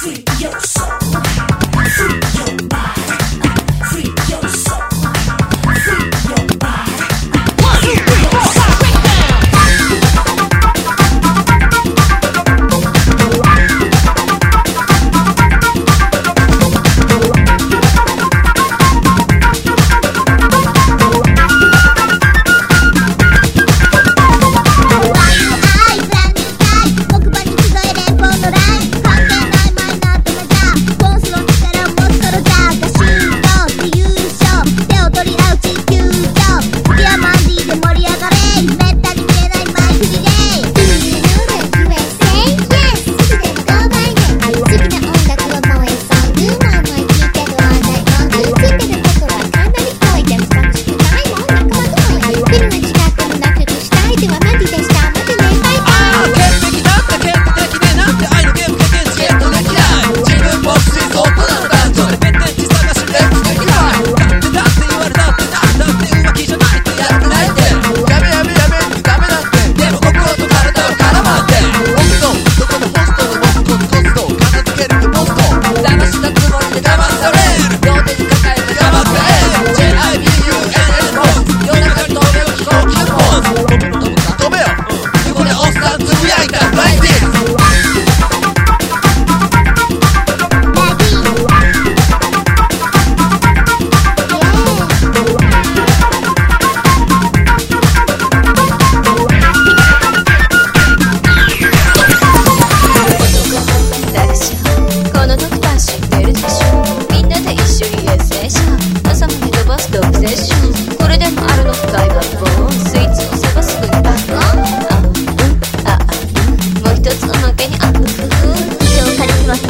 fastidioso.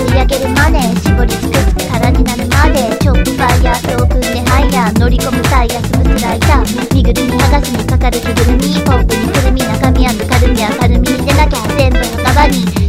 吸上げるマネー絞り尽くす空になるまでチョップファイヤー遠くでハイヤー乗り込む際イヤつらライター身ぐるみ剥がしにかかる着ぐるみポップにくるみ中身はぬかるみはたるみ出なきゃ全部の束に。